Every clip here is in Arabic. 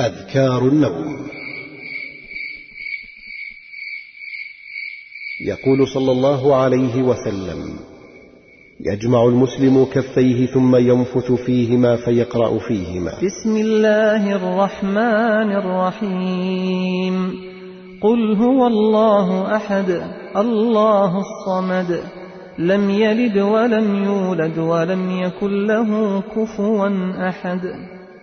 أذكار النوم. يقول صلى الله عليه وسلم يجمع المسلم كفيه ثم ينفث فيهما فيقرأ فيهما. بسم الله الرحمن الرحيم. قل هو الله أحد الله الصمد لم يلد ولم يولد ولم يكن له كفوا أحد.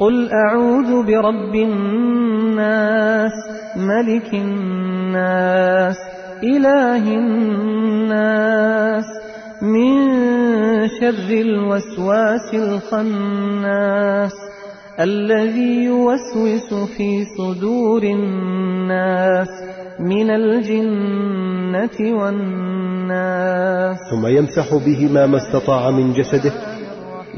قل أعوذ برب الناس ملك الناس إله الناس من شر الوسواس الخناس الذي يوسوس في صدور الناس من الجنة والناس ثم يمسح بهما ما استطاع من جسده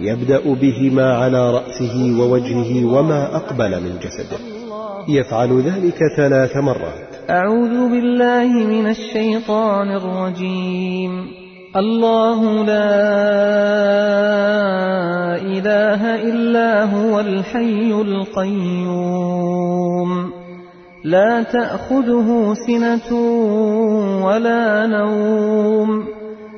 يبدأ بهما على رأسه ووجهه وما أقبل من جسده. يفعل ذلك ثلاث مرات. أعوذ بالله من الشيطان الرجيم. الله لا إله إلا هو الحي القيوم. لا تأخذه سنة ولا نوم.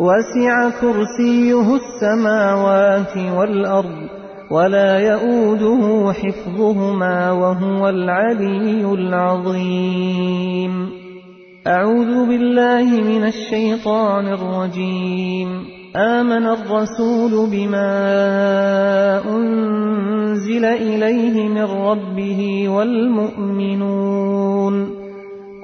وسع كرسيه السماوات والأرض ولا يؤوده حفظهما وهو العلي العظيم. أعوذ بالله من الشيطان الرجيم. آمن الرسول بما أنزل إليه من ربه والمؤمنون.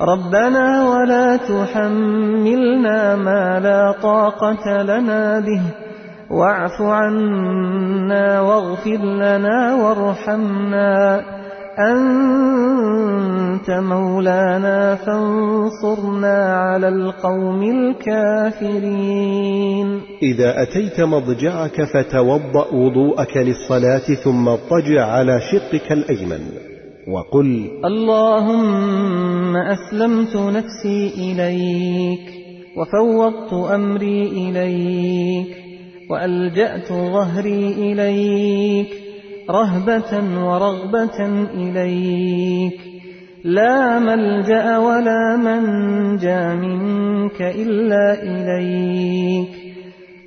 ربنا ولا تحملنا ما لا طاقة لنا به. واعف عنا واغفر لنا وارحمنا. أنت مولانا فانصرنا على القوم الكافرين. إذا أتيت مضجعك فتوضأ وضوءك للصلاة ثم اضطجع على شقك الأيمن. وقل اللهم أسلمت نفسي إليك وفوضت أمري إليك وألجأت ظهري إليك رهبة ورغبة إليك لا ملجأ ولا منجى منك إلا إليك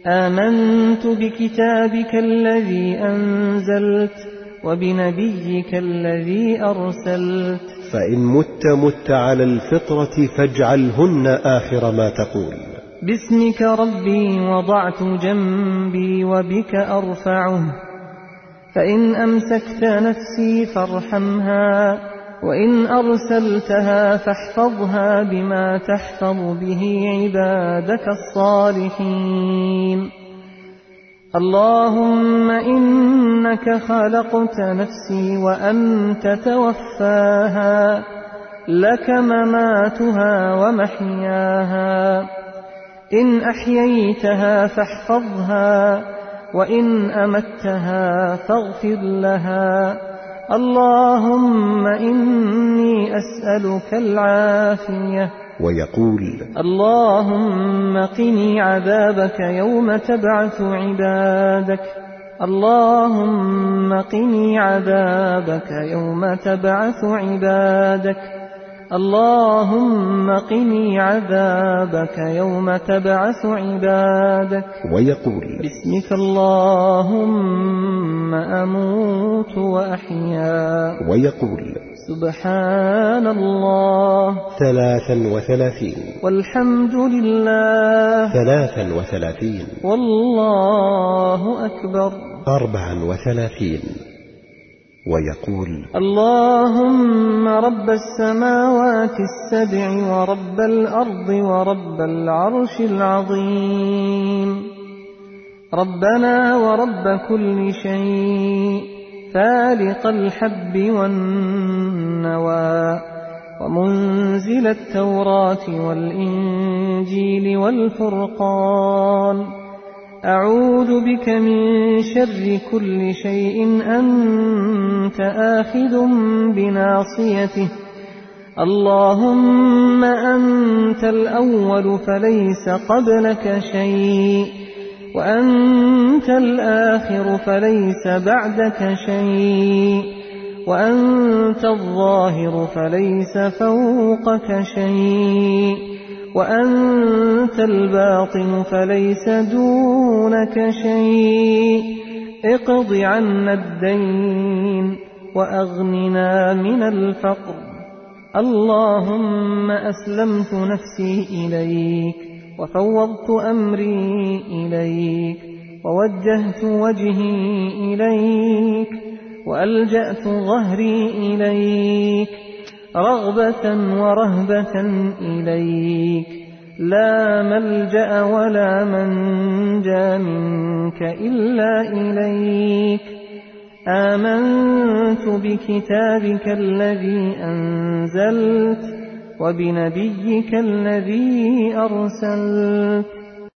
آمنت بكتابك الذي أنزلت وبنبيك الذي أرسلت. فإن مت مت على الفطرة فاجعلهن آخر ما تقول. باسمك ربي وضعت جنبي وبك أرفعه. فإن أمسكت نفسي فارحمها وإن أرسلتها فاحفظها بما تحفظ به عبادك الصالحين. اللهم إنك خلقت نفسي وأنت توفاها لك مماتها ومحياها. إن أحييتها فاحفظها وإن أمتها فاغفر لها. اللهم إني أسألك العافية. ويقول اللهم قني عذابك يوم تبعث عبادك. اللهم قني عذابك يوم تبعث عبادك. اللهم قني عذابك يوم تبعث عبادك. ويقول باسمك اللهم أموت وأحيا. ويقول سبحان الله ثلاثا وثلاثين. والحمد لله. ثلاثا وثلاثين. والله أكبر. أربعا وثلاثين. ويقول اللهم رب السماوات السبع ورب الأرض ورب العرش العظيم. ربنا ورب كل شيء فالق الحب والنوى ومنزل التوراة والإنجيل والفرقان أعوذ بك من شر كل شيء أنت آخذ بناصيته اللهم أنت الأول فليس قبلك شيء وأنت الآخر فليس بعدك شيء وأنت الظاهر فليس فوقك شيء وأنت الباطن فليس دونك شيء اقض عنا الدين وأغننا من الفقر اللهم أسلمت نفسي إليك وفوضت أمري إليك ووجهت وجهي إليك وألجأت ظهري إليك رغبة ورهبة إليك لا ملجأ ولا منجى منك إلا إليك آمنت بكتابك الذي أنزلت وبنبيك الذي أرسلت